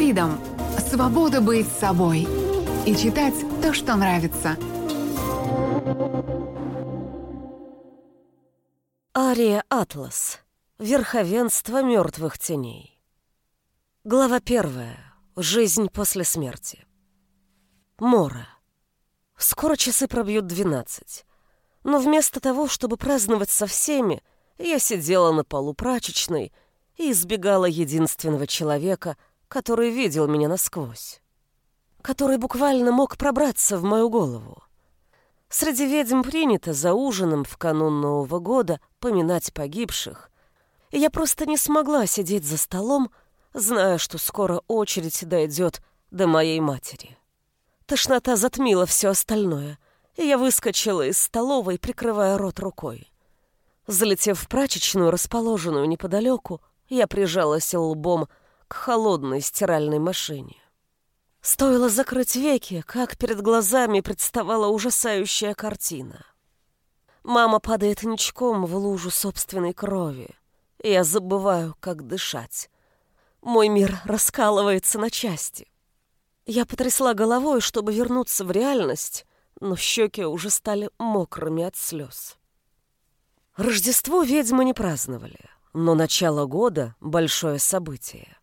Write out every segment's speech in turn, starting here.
Freedom – свобода быть собой и читать то, что нравится. Ария Атлас. Верховенство мертвых теней. Глава первая. Жизнь после смерти. Мора. Скоро часы пробьют двенадцать. Но вместо того, чтобы праздновать со всеми, я сидела на полу прачечной и избегала единственного человека, который видел меня насквозь. Который буквально мог пробраться в мою голову. Среди ведьм принято за ужином в канун Нового года поминать погибших, и я просто не смогла сидеть за столом, зная, что скоро очередь дойдет до моей матери. Тошнота затмила все остальное, и я выскочила из столовой, прикрывая рот рукой. Залетев в прачечную, расположенную неподалеку, я прижалась лбом к холодной стиральной машине. Стоило закрыть веки, как перед глазами представала ужасающая картина. Мама падает ничком в лужу собственной крови. Я забываю, как дышать. Мой мир раскалывается на части. Я потрясла головой, чтобы вернуться в реальность, но щеки уже стали мокрыми от слез. Рождество ведьмы не праздновали, но начало года — большое событие.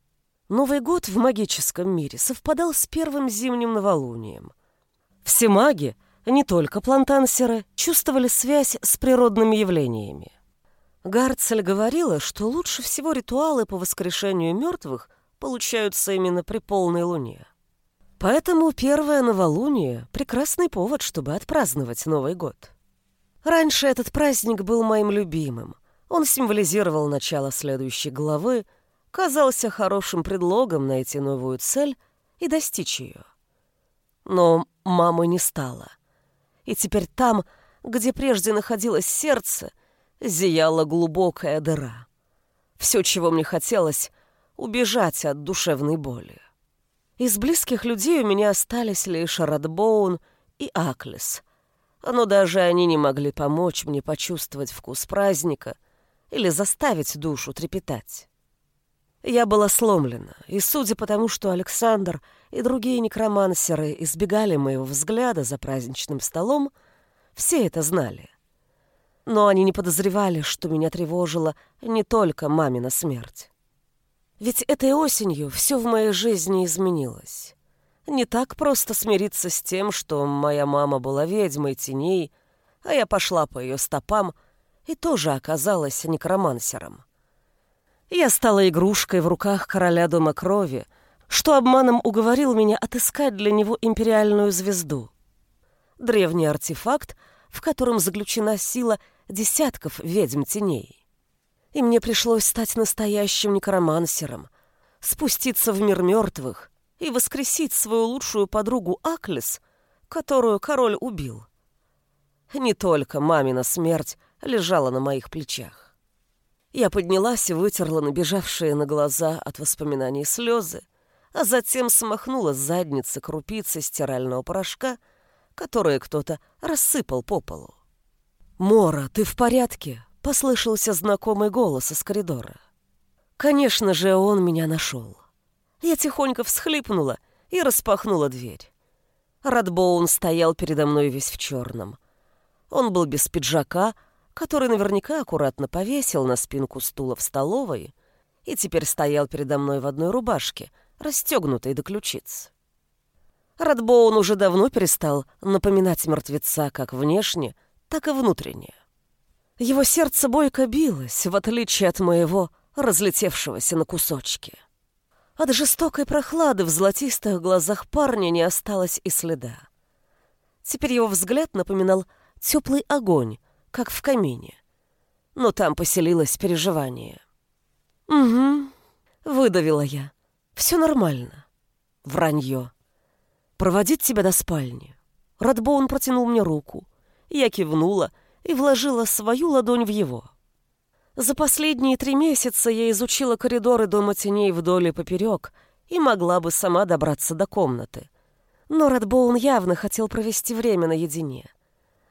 Новый год в магическом мире совпадал с первым зимним новолунием. Все маги, не только плантансеры, чувствовали связь с природными явлениями. Гарцель говорила, что лучше всего ритуалы по воскрешению мертвых получаются именно при полной луне. Поэтому первое новолуние — прекрасный повод, чтобы отпраздновать Новый год. Раньше этот праздник был моим любимым. Он символизировал начало следующей главы — казался хорошим предлогом найти новую цель и достичь ее. Но мамы не стало. И теперь там, где прежде находилось сердце, зияла глубокая дыра. Все, чего мне хотелось, убежать от душевной боли. Из близких людей у меня остались лишь Радбоун и Аклес. Но даже они не могли помочь мне почувствовать вкус праздника или заставить душу трепетать. Я была сломлена, и судя по тому, что Александр и другие некромансеры избегали моего взгляда за праздничным столом, все это знали. Но они не подозревали, что меня тревожила не только мамина смерть. Ведь этой осенью все в моей жизни изменилось. Не так просто смириться с тем, что моя мама была ведьмой теней, а я пошла по ее стопам и тоже оказалась некромансером. Я стала игрушкой в руках короля Дома Крови, что обманом уговорил меня отыскать для него империальную звезду. Древний артефакт, в котором заключена сила десятков ведьм теней. И мне пришлось стать настоящим некромансером, спуститься в мир мертвых и воскресить свою лучшую подругу Аклес, которую король убил. Не только мамина смерть лежала на моих плечах. Я поднялась и вытерла набежавшие на глаза от воспоминаний слезы, а затем смахнула с задницы крупицы стирального порошка, которые кто-то рассыпал по полу. «Мора, ты в порядке?» — послышался знакомый голос из коридора. Конечно же, он меня нашел. Я тихонько всхлипнула и распахнула дверь. Радбоун стоял передо мной весь в черном. Он был без пиджака, который наверняка аккуратно повесил на спинку стула в столовой и теперь стоял передо мной в одной рубашке, расстегнутой до ключиц. Радбоун уже давно перестал напоминать мертвеца как внешне, так и внутренне. Его сердце бойко билось, в отличие от моего, разлетевшегося на кусочки. От жестокой прохлады в золотистых глазах парня не осталось и следа. Теперь его взгляд напоминал теплый огонь, как в камине. Но там поселилось переживание. «Угу», — выдавила я. «Все нормально». Вранье. «Проводить тебя до спальни». Радбоун протянул мне руку. Я кивнула и вложила свою ладонь в его. За последние три месяца я изучила коридоры Дома теней вдоль и поперек и могла бы сама добраться до комнаты. Но Радбоун явно хотел провести время наедине.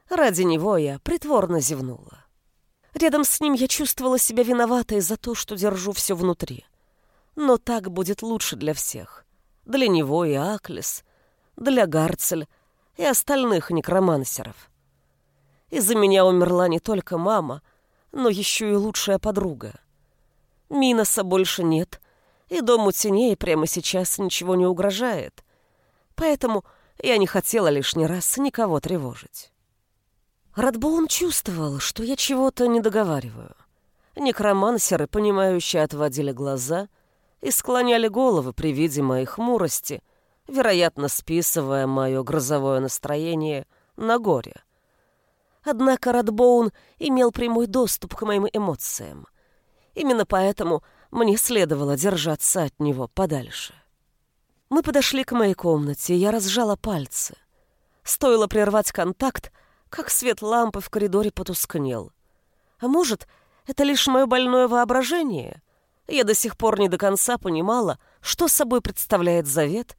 Ради него я притворно зевнула. Рядом с ним я чувствовала себя виноватой за то, что держу все внутри. Но так будет лучше для всех. Для него и Аклис, для Гарцель и остальных некромансеров. Из-за меня умерла не только мама, но еще и лучшая подруга. Миноса больше нет, и дому теней прямо сейчас ничего не угрожает. Поэтому я не хотела лишний раз никого тревожить. Радбоун чувствовал, что я чего-то не договариваю. Некромансеры, понимающие, отводили глаза и склоняли головы при виде моей хмурости, вероятно, списывая мое грозовое настроение на горе. Однако Радбоун имел прямой доступ к моим эмоциям. Именно поэтому мне следовало держаться от него подальше. Мы подошли к моей комнате, я разжала пальцы. Стоило прервать контакт, как свет лампы в коридоре потускнел. А может, это лишь мое больное воображение? Я до сих пор не до конца понимала, что собой представляет завет,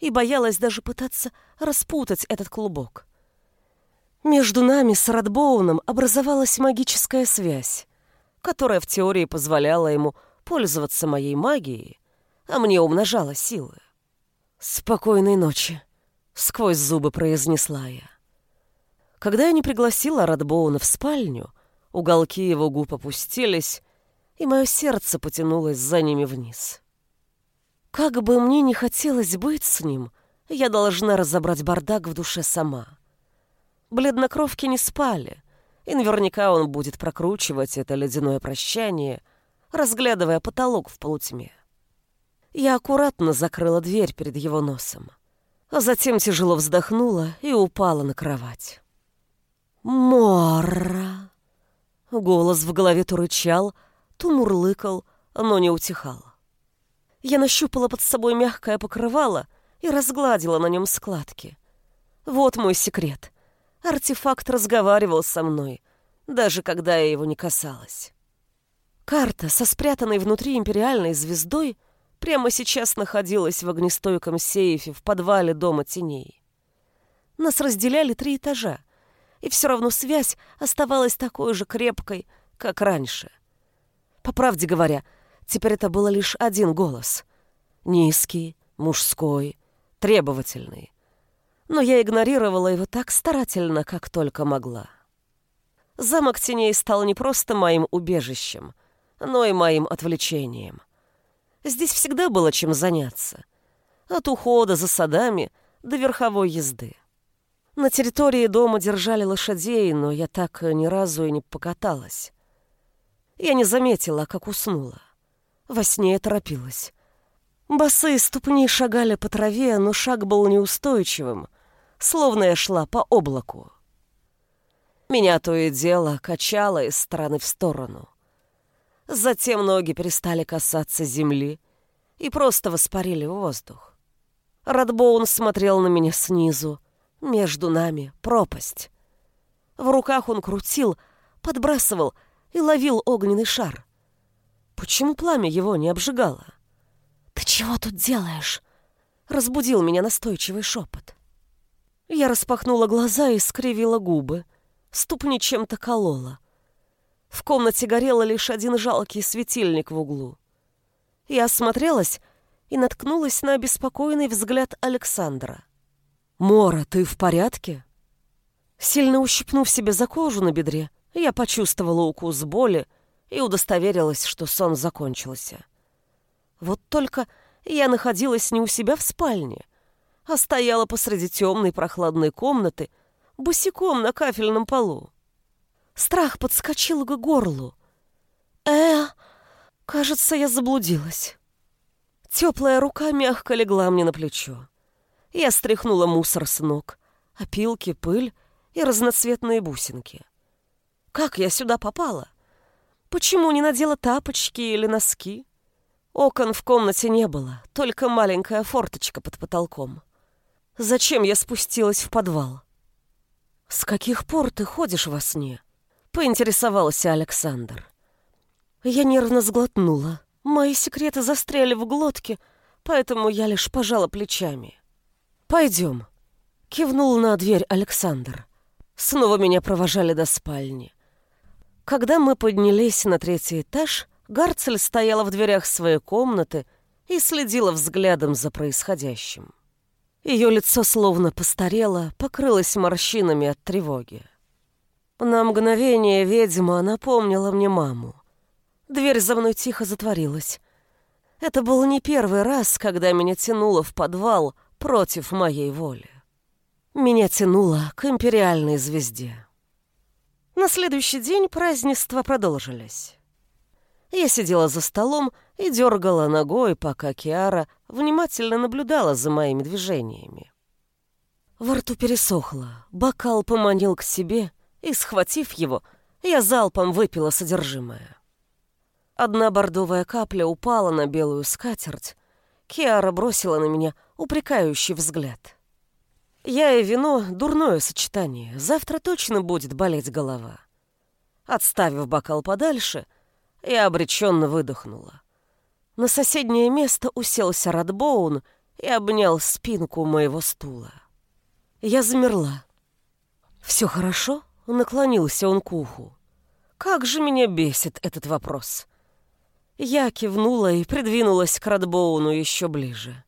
и боялась даже пытаться распутать этот клубок. Между нами с Радбоуном образовалась магическая связь, которая в теории позволяла ему пользоваться моей магией, а мне умножала силы. «Спокойной ночи», — сквозь зубы произнесла я. Когда я не пригласила Радбоуна в спальню, уголки его губ опустились, и мое сердце потянулось за ними вниз. Как бы мне ни хотелось быть с ним, я должна разобрать бардак в душе сама. Бледнокровки не спали, и наверняка он будет прокручивать это ледяное прощание, разглядывая потолок в полутьме. Я аккуратно закрыла дверь перед его носом, а затем тяжело вздохнула и упала на кровать. «Мора!» Голос в голове то рычал, то мурлыкал, но не утихал. Я нащупала под собой мягкое покрывало и разгладила на нем складки. Вот мой секрет — Артефакт разговаривал со мной, даже когда я его не касалась. Карта со спрятанной внутри империальной звездой прямо сейчас находилась в огнестойком сейфе в подвале Дома Теней. Нас разделяли три этажа, и все равно связь оставалась такой же крепкой, как раньше. По правде говоря, теперь это было лишь один голос. Низкий, мужской, требовательный но я игнорировала его так старательно, как только могла. Замок теней стал не просто моим убежищем, но и моим отвлечением. Здесь всегда было чем заняться. От ухода за садами до верховой езды. На территории дома держали лошадей, но я так ни разу и не покаталась. Я не заметила, как уснула. Во сне я торопилась. Босые ступни шагали по траве, но шаг был неустойчивым — словно я шла по облаку. Меня то и дело качало из стороны в сторону. Затем ноги перестали касаться земли и просто воспарили в воздух. Радбоун смотрел на меня снизу, между нами пропасть. В руках он крутил, подбрасывал и ловил огненный шар. Почему пламя его не обжигало? «Ты чего тут делаешь?» — разбудил меня настойчивый шепот. Я распахнула глаза и скривила губы. Ступни чем-то колола. В комнате горел лишь один жалкий светильник в углу. Я осмотрелась и наткнулась на обеспокоенный взгляд Александра. «Мора, ты в порядке?» Сильно ущипнув себе за кожу на бедре, я почувствовала укус боли и удостоверилась, что сон закончился. Вот только я находилась не у себя в спальне, а стояла посреди темной прохладной комнаты, босиком на кафельном полу. Страх подскочил к горлу. «Э, кажется, я заблудилась». Теплая рука мягко легла мне на плечо. Я стряхнула мусор с ног, опилки, пыль и разноцветные бусинки. Как я сюда попала? Почему не надела тапочки или носки? Окон в комнате не было, только маленькая форточка под потолком. Зачем я спустилась в подвал? «С каких пор ты ходишь во сне?» — поинтересовался Александр. Я нервно сглотнула. Мои секреты застряли в глотке, поэтому я лишь пожала плечами. «Пойдем», — кивнул на дверь Александр. Снова меня провожали до спальни. Когда мы поднялись на третий этаж, Гарцель стояла в дверях своей комнаты и следила взглядом за происходящим. Ее лицо словно постарело, покрылось морщинами от тревоги. На мгновение ведьма напомнила мне маму. Дверь за мной тихо затворилась. Это был не первый раз, когда меня тянуло в подвал против моей воли. Меня тянуло к империальной звезде. На следующий день празднества продолжились. Я сидела за столом и дергала ногой, пока Киара внимательно наблюдала за моими движениями. Во рту пересохло, бокал поманил к себе, и, схватив его, я залпом выпила содержимое. Одна бордовая капля упала на белую скатерть. Киара бросила на меня упрекающий взгляд. Я и вино — дурное сочетание. Завтра точно будет болеть голова. Отставив бокал подальше, я обреченно выдохнула. На соседнее место уселся Радбоун и обнял спинку моего стула. Я замерла. «Все хорошо?» — наклонился он к уху. «Как же меня бесит этот вопрос!» Я кивнула и придвинулась к Радбоуну еще ближе.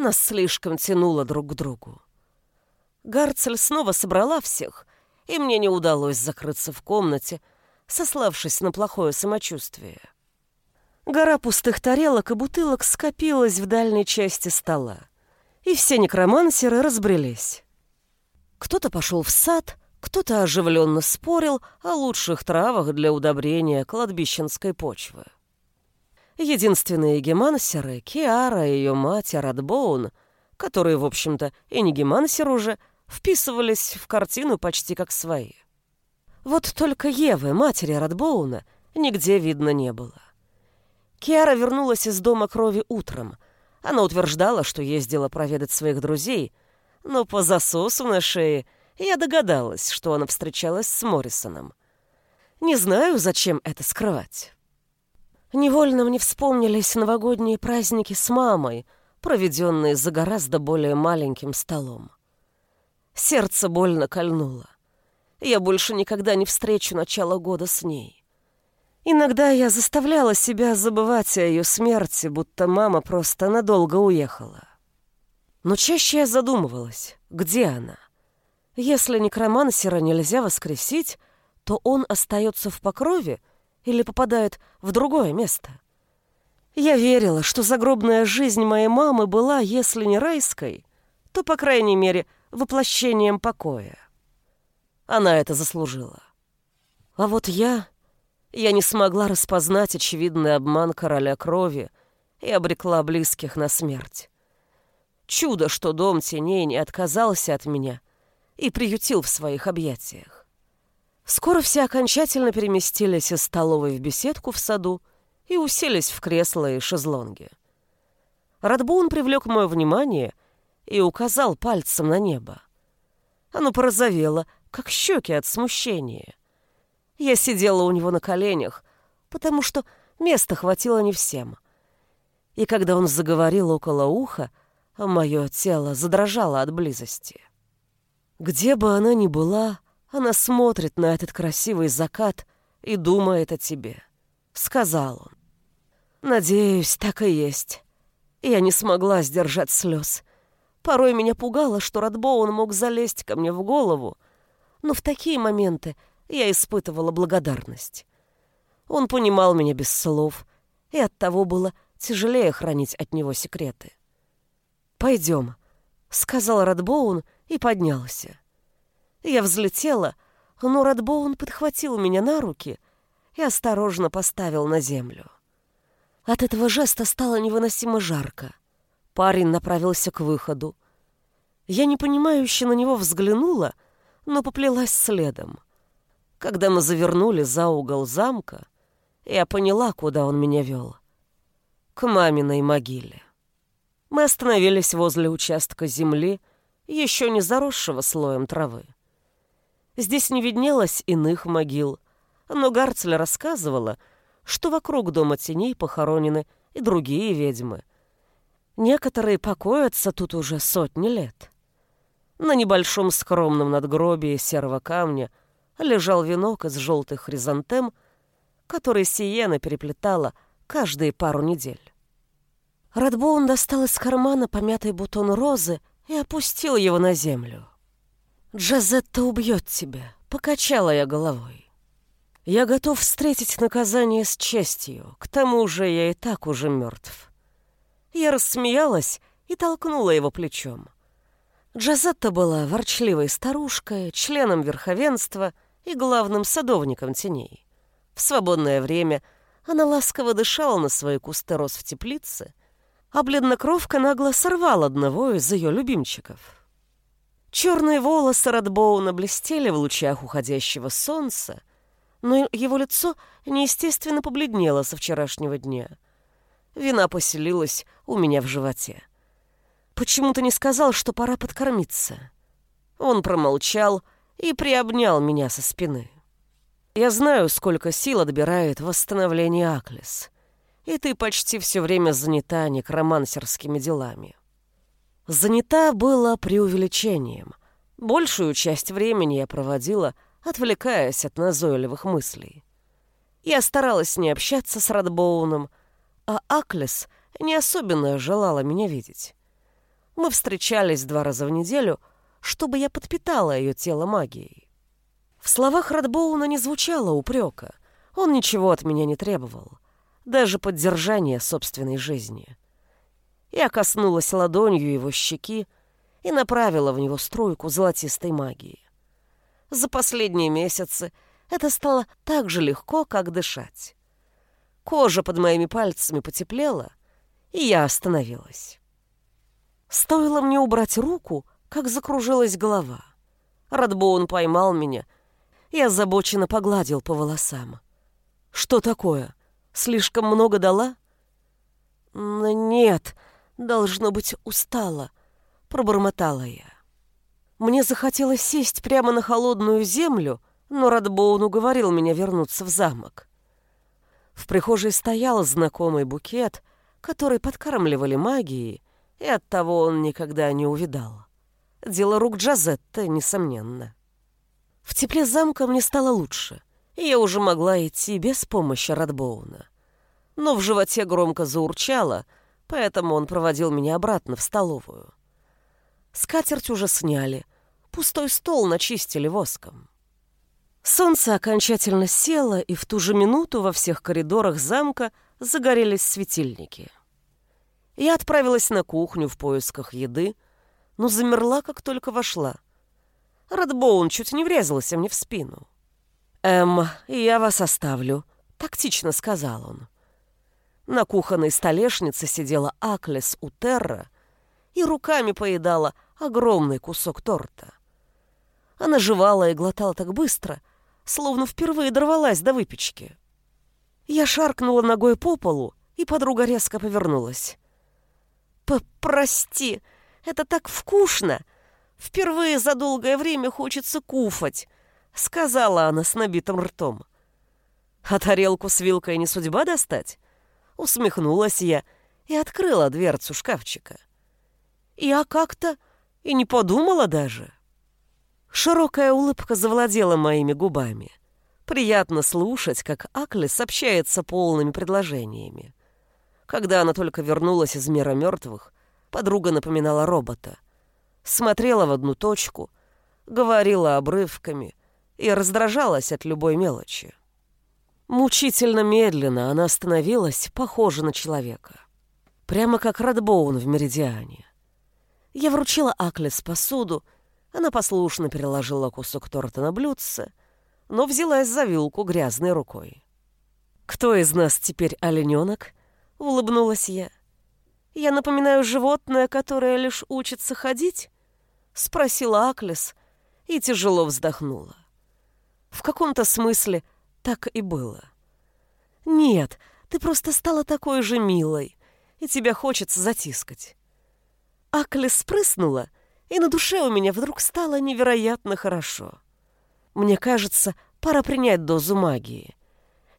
Нас слишком тянуло друг к другу. Гарцель снова собрала всех, и мне не удалось закрыться в комнате, сославшись на плохое самочувствие. Гора пустых тарелок и бутылок скопилась в дальней части стола, и все некромансеры разбрелись. Кто-то пошел в сад, кто-то оживленно спорил о лучших травах для удобрения кладбищенской почвы. Единственные гемансеры, Киара и ее мать Радбоун, которые, в общем-то, и не гемансер уже, вписывались в картину почти как свои. Вот только Евы, матери Радбоуна, нигде видно не было. Киара вернулась из дома крови утром. Она утверждала, что ездила проведать своих друзей, но по засосу на шее я догадалась, что она встречалась с Моррисоном. Не знаю, зачем это скрывать. Невольно мне вспомнились новогодние праздники с мамой, проведенные за гораздо более маленьким столом. Сердце больно кольнуло. Я больше никогда не встречу начало года с ней. Иногда я заставляла себя забывать о ее смерти, будто мама просто надолго уехала. Но чаще я задумывалась, где она. Если некромансера нельзя воскресить, то он остается в покрове или попадает в другое место. Я верила, что загробная жизнь моей мамы была, если не райской, то, по крайней мере, воплощением покоя. Она это заслужила. А вот я... Я не смогла распознать очевидный обман короля крови и обрекла близких на смерть. Чудо, что дом теней не отказался от меня и приютил в своих объятиях. Скоро все окончательно переместились из столовой в беседку в саду и уселись в кресла и шезлонги. Радбун привлек мое внимание и указал пальцем на небо. Оно порозовело, как щеки от смущения. Я сидела у него на коленях, потому что места хватило не всем. И когда он заговорил около уха, мое тело задрожало от близости. Где бы она ни была, она смотрит на этот красивый закат и думает о тебе», — сказал он. «Надеюсь, так и есть». Я не смогла сдержать слез. Порой меня пугало, что Радбоун мог залезть ко мне в голову, но в такие моменты я испытывала благодарность. Он понимал меня без слов, и оттого было тяжелее хранить от него секреты. «Пойдем», — сказал Радбоун и поднялся. Я взлетела, но Радбоун подхватил меня на руки и осторожно поставил на землю. От этого жеста стало невыносимо жарко. Парень направился к выходу. Я непонимающе на него взглянула, но поплелась следом. Когда мы завернули за угол замка, я поняла, куда он меня вел. К маминой могиле. Мы остановились возле участка земли, еще не заросшего слоем травы. Здесь не виднелось иных могил, но Гарцель рассказывала, что вокруг дома теней похоронены и другие ведьмы. Некоторые покоятся тут уже сотни лет. На небольшом скромном надгробии серого камня лежал венок из желтых хризантем, который Сиена переплетала каждые пару недель. Радбоун достал из кармана помятый бутон розы и опустил его на землю. «Джазетта убьет тебя», — покачала я головой. «Я готов встретить наказание с честью, к тому же я и так уже мертв». Я рассмеялась и толкнула его плечом. Джазетта была ворчливой старушкой, членом верховенства и главным садовником теней. В свободное время она ласково дышала на свои кусты роз в теплице, а бледнокровка нагло сорвал одного из ее любимчиков. Черные волосы Радбоуна блестели в лучах уходящего солнца, но его лицо неестественно побледнело со вчерашнего дня. Вина поселилась у меня в животе. Почему ты не сказал, что пора подкормиться? Он промолчал и приобнял меня со спины. Я знаю, сколько сил отбирает восстановление Аклес. И ты почти все время занята некромансерскими делами. Занята было преувеличением. Большую часть времени я проводила, отвлекаясь от назойливых мыслей. Я старалась не общаться с Радбоуном, а Аклес не особенно желала меня видеть. Мы встречались два раза в неделю, чтобы я подпитала ее тело магией. В словах Радбоуна не звучало упрека. Он ничего от меня не требовал. Даже поддержания собственной жизни. Я коснулась ладонью его щеки и направила в него струйку золотистой магии. За последние месяцы это стало так же легко, как дышать. Кожа под моими пальцами потеплела, и я остановилась. Стоило мне убрать руку, как закружилась голова. Радбоун поймал меня и озабоченно погладил по волосам. «Что такое? Слишком много дала?» «Нет, должно быть, устала», — пробормотала я. Мне захотелось сесть прямо на холодную землю, но Радбоун уговорил меня вернуться в замок. В прихожей стоял знакомый букет, который подкармливали магией, и оттого он никогда не увидал. Дело рук Джазетта, несомненно. В тепле замка мне стало лучше, и я уже могла идти без помощи Радбоуна. Но в животе громко заурчало, поэтому он проводил меня обратно в столовую. Скатерть уже сняли, пустой стол начистили воском. Солнце окончательно село, и в ту же минуту во всех коридорах замка загорелись светильники — я отправилась на кухню в поисках еды, но замерла, как только вошла. Радбоун чуть не врезался мне в спину. «Эм, я вас оставлю», — тактично сказал он. На кухонной столешнице сидела Аклес у Терра и руками поедала огромный кусок торта. Она жевала и глотала так быстро, словно впервые дорвалась до выпечки. Я шаркнула ногой по полу, и подруга резко повернулась. «Прости, это так вкусно! Впервые за долгое время хочется куфать!» — сказала она с набитым ртом. «А тарелку с вилкой не судьба достать?» Усмехнулась я и открыла дверцу шкафчика. Я как-то и не подумала даже. Широкая улыбка завладела моими губами. Приятно слушать, как Аклес общается полными предложениями. Когда она только вернулась из мира мертвых, подруга напоминала робота. Смотрела в одну точку, говорила обрывками и раздражалась от любой мелочи. Мучительно медленно она становилась похожа на человека. Прямо как Радбоун в Меридиане. Я вручила Аклес посуду, она послушно переложила кусок торта на блюдце, но взялась за вилку грязной рукой. «Кто из нас теперь олененок?» улыбнулась я. «Я напоминаю животное, которое лишь учится ходить?» — спросила Аклес и тяжело вздохнула. В каком-то смысле так и было. «Нет, ты просто стала такой же милой, и тебя хочется затискать». Аклес спрыснула, и на душе у меня вдруг стало невероятно хорошо. Мне кажется, пора принять дозу магии.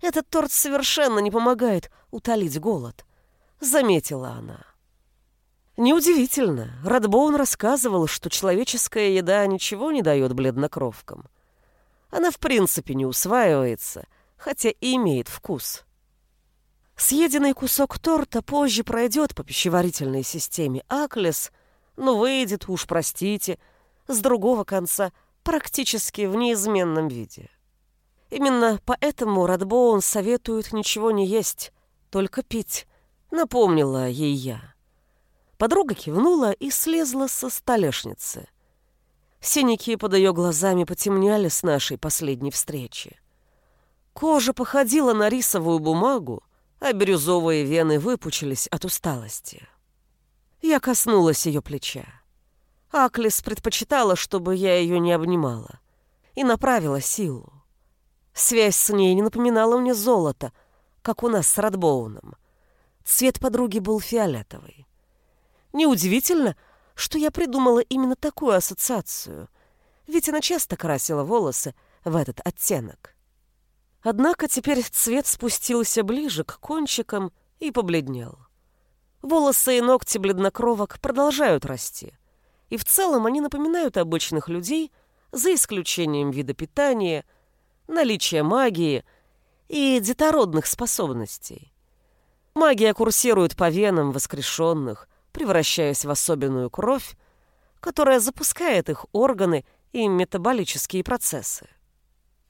Этот торт совершенно не помогает утолить голод», — заметила она. Неудивительно. Радбоун рассказывал, что человеческая еда ничего не дает бледнокровкам. Она в принципе не усваивается, хотя и имеет вкус. Съеденный кусок торта позже пройдет по пищеварительной системе Аклес, но выйдет, уж простите, с другого конца практически в неизменном виде. Именно поэтому Радбоун советует ничего не есть, только пить, напомнила ей я. Подруга кивнула и слезла со столешницы. Синяки под ее глазами потемняли с нашей последней встречи. Кожа походила на рисовую бумагу, а бирюзовые вены выпучились от усталости. Я коснулась ее плеча. Аклис предпочитала, чтобы я ее не обнимала, и направила силу. Связь с ней не напоминала мне золото, как у нас с Радбоуном. Цвет подруги был фиолетовый. Неудивительно, что я придумала именно такую ассоциацию, ведь она часто красила волосы в этот оттенок. Однако теперь цвет спустился ближе к кончикам и побледнел. Волосы и ногти бледнокровок продолжают расти, и в целом они напоминают обычных людей, за исключением вида питания, наличия магии и детородных способностей. Магия курсирует по венам воскрешенных, превращаясь в особенную кровь, которая запускает их органы и метаболические процессы.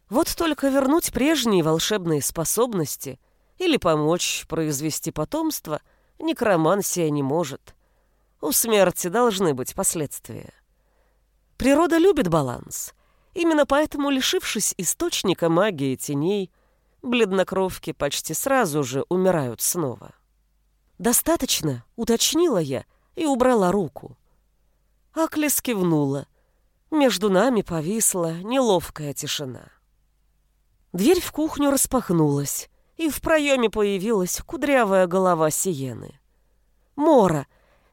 Вот только вернуть прежние волшебные способности или помочь произвести потомство некромансия не может. У смерти должны быть последствия. Природа любит баланс. Именно поэтому, лишившись источника магии теней, бледнокровки почти сразу же умирают снова. «Достаточно», — уточнила я и убрала руку. Аклис кивнула. Между нами повисла неловкая тишина. Дверь в кухню распахнулась, и в проеме появилась кудрявая голова Сиены. «Мора,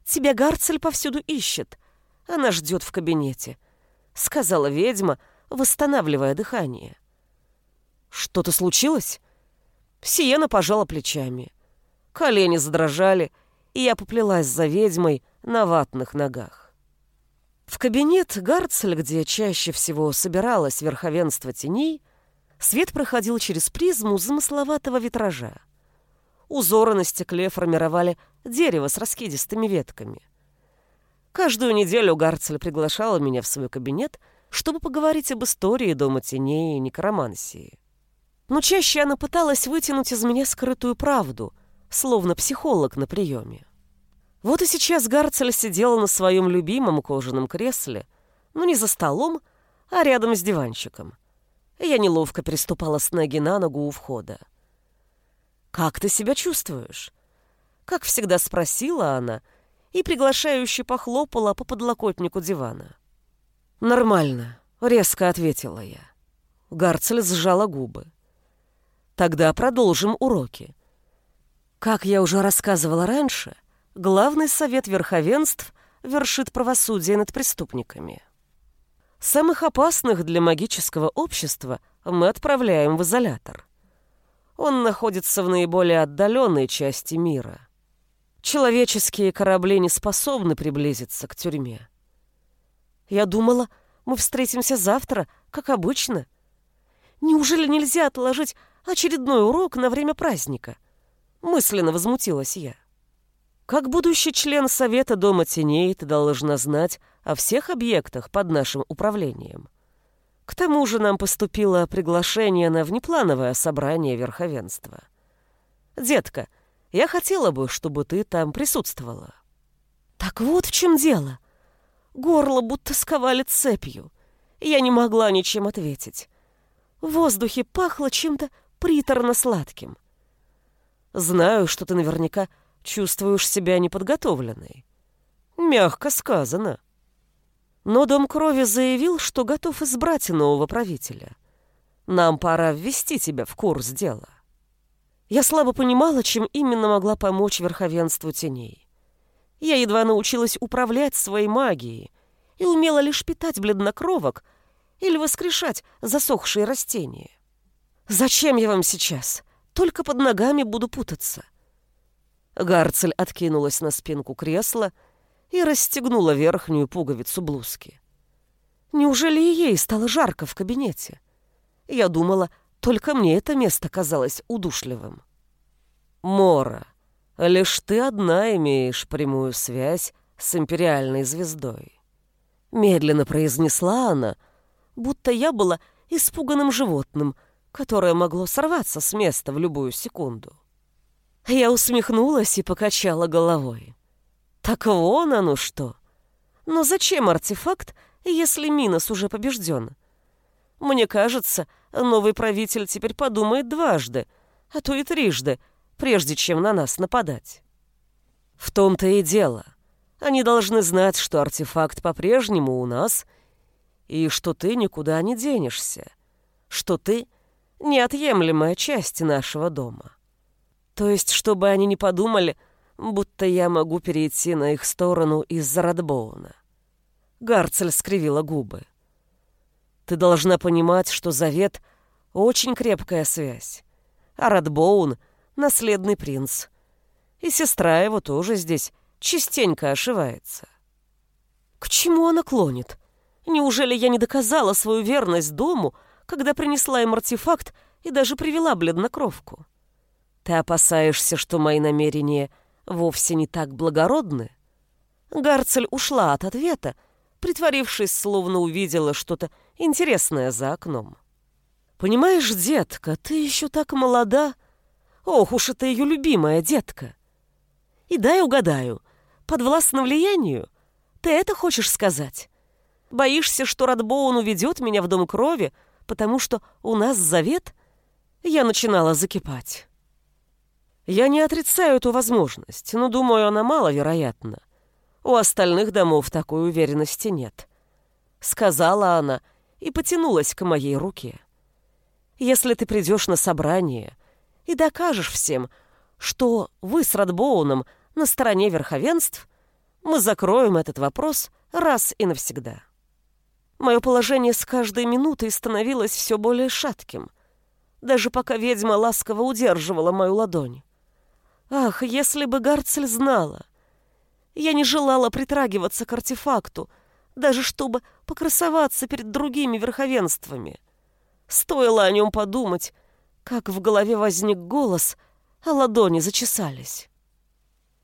тебя Гарцель повсюду ищет. Она ждет в кабинете», — сказала ведьма, восстанавливая дыхание. «Что-то случилось?» Сиена пожала плечами. Колени задрожали, и я поплелась за ведьмой на ватных ногах. В кабинет Гарцель, где чаще всего собиралось верховенство теней, свет проходил через призму замысловатого витража. Узоры на стекле формировали дерево с раскидистыми ветками. Каждую неделю Гарцель приглашала меня в свой кабинет, чтобы поговорить об истории Дома теней и некромансии. Но чаще она пыталась вытянуть из меня скрытую правду — словно психолог на приеме. Вот и сейчас Гарцель сидела на своем любимом кожаном кресле, но не за столом, а рядом с диванчиком. Я неловко переступала с ноги на ногу у входа. «Как ты себя чувствуешь?» Как всегда спросила она и приглашающе похлопала по подлокотнику дивана. «Нормально», — резко ответила я. Гарцель сжала губы. «Тогда продолжим уроки. Как я уже рассказывала раньше, главный совет верховенств вершит правосудие над преступниками. Самых опасных для магического общества мы отправляем в изолятор. Он находится в наиболее отдаленной части мира. Человеческие корабли не способны приблизиться к тюрьме. Я думала, мы встретимся завтра, как обычно. Неужели нельзя отложить очередной урок на время праздника — Мысленно возмутилась я. Как будущий член Совета Дома Теней ты должна знать о всех объектах под нашим управлением. К тому же нам поступило приглашение на внеплановое собрание верховенства. Детка, я хотела бы, чтобы ты там присутствовала. Так вот в чем дело. Горло будто сковали цепью. Я не могла ничем ответить. В воздухе пахло чем-то приторно-сладким — Знаю, что ты наверняка чувствуешь себя неподготовленной. Мягко сказано. Но Дом Крови заявил, что готов избрать нового правителя. Нам пора ввести тебя в курс дела. Я слабо понимала, чем именно могла помочь верховенству теней. Я едва научилась управлять своей магией и умела лишь питать бледнокровок или воскрешать засохшие растения. «Зачем я вам сейчас?» Только под ногами буду путаться. Гарцель откинулась на спинку кресла и расстегнула верхнюю пуговицу блузки. Неужели и ей стало жарко в кабинете? Я думала, только мне это место казалось удушливым. Мора, лишь ты одна имеешь прямую связь с империальной звездой. Медленно произнесла она, будто я была испуганным животным, которое могло сорваться с места в любую секунду. Я усмехнулась и покачала головой. Так вон оно что. Но зачем артефакт, если Минос уже побежден? Мне кажется, новый правитель теперь подумает дважды, а то и трижды, прежде чем на нас нападать. В том-то и дело. Они должны знать, что артефакт по-прежнему у нас, и что ты никуда не денешься, что ты — неотъемлемая часть нашего дома. То есть, чтобы они не подумали, будто я могу перейти на их сторону из-за Радбоуна. Гарцель скривила губы. Ты должна понимать, что завет — очень крепкая связь, а Радбоун — наследный принц. И сестра его тоже здесь частенько ошивается. К чему она клонит? Неужели я не доказала свою верность дому, когда принесла им артефакт и даже привела бледнокровку? Ты опасаешься, что мои намерения вовсе не так благородны? Гарцель ушла от ответа, притворившись, словно увидела что-то интересное за окном. «Понимаешь, детка, ты еще так молода. Ох уж это ее любимая детка. И дай угадаю, подвластно влиянию? Ты это хочешь сказать? Боишься, что Радбоун уведет меня в дом крови, потому что у нас завет?» Я начинала закипать. Я не отрицаю эту возможность, но думаю, она маловероятна. У остальных домов такой уверенности нет. Сказала она и потянулась к моей руке. Если ты придешь на собрание и докажешь всем, что вы с Радбоуном на стороне верховенств, мы закроем этот вопрос раз и навсегда. Мое положение с каждой минутой становилось все более шатким, даже пока ведьма ласково удерживала мою ладонь. Ах, если бы Гарцель знала! Я не желала притрагиваться к артефакту, даже чтобы покрасоваться перед другими верховенствами. Стоило о нем подумать, как в голове возник голос, а ладони зачесались.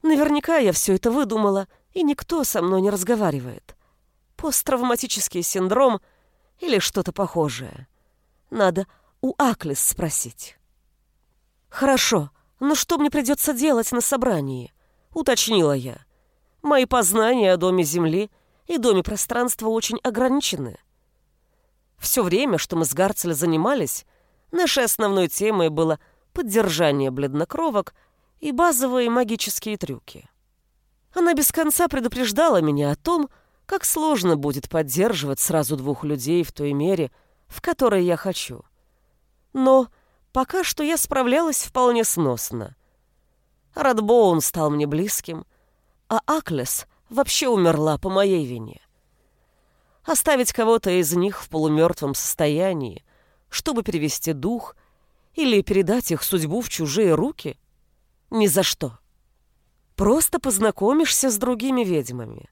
Наверняка я все это выдумала, и никто со мной не разговаривает. Посттравматический синдром или что-то похожее. Надо у Аклис спросить. «Хорошо, но что мне придется делать на собрании?» — уточнила я. Мои познания о доме Земли и доме пространства очень ограничены. Все время, что мы с Гарцель занимались, нашей основной темой было поддержание бледнокровок и базовые магические трюки. Она без конца предупреждала меня о том, как сложно будет поддерживать сразу двух людей в той мере, в которой я хочу. Но пока что я справлялась вполне сносно. Радбоун стал мне близким — а Аклес вообще умерла по моей вине. Оставить кого-то из них в полумертвом состоянии, чтобы перевести дух или передать их судьбу в чужие руки? Ни за что. Просто познакомишься с другими ведьмами.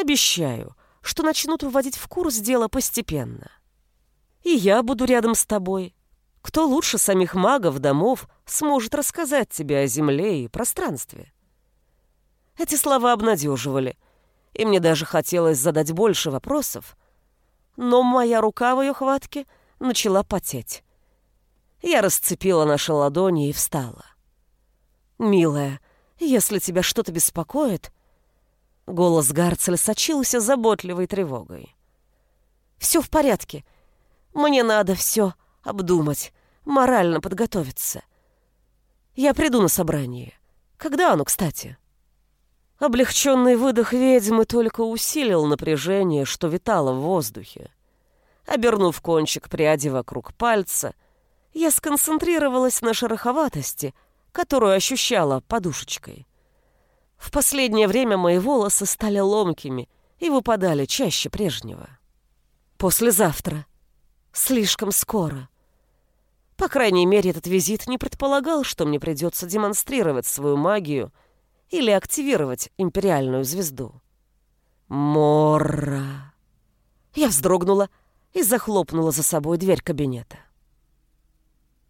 Обещаю, что начнут вводить в курс дела постепенно. И я буду рядом с тобой. Кто лучше самих магов домов сможет рассказать тебе о земле и пространстве? Эти слова обнадеживали, и мне даже хотелось задать больше вопросов. Но моя рука в ее хватке начала потеть. Я расцепила наши ладони и встала. «Милая, если тебя что-то беспокоит...» Голос Гарцеля сочился заботливой тревогой. «Все в порядке. Мне надо все обдумать, морально подготовиться. Я приду на собрание. Когда оно, кстати?» Облегченный выдох ведьмы только усилил напряжение, что витало в воздухе. Обернув кончик пряди вокруг пальца, я сконцентрировалась на шероховатости, которую ощущала подушечкой. В последнее время мои волосы стали ломкими и выпадали чаще прежнего. Послезавтра. Слишком скоро. По крайней мере, этот визит не предполагал, что мне придется демонстрировать свою магию — или активировать империальную звезду. Морра. Я вздрогнула и захлопнула за собой дверь кабинета.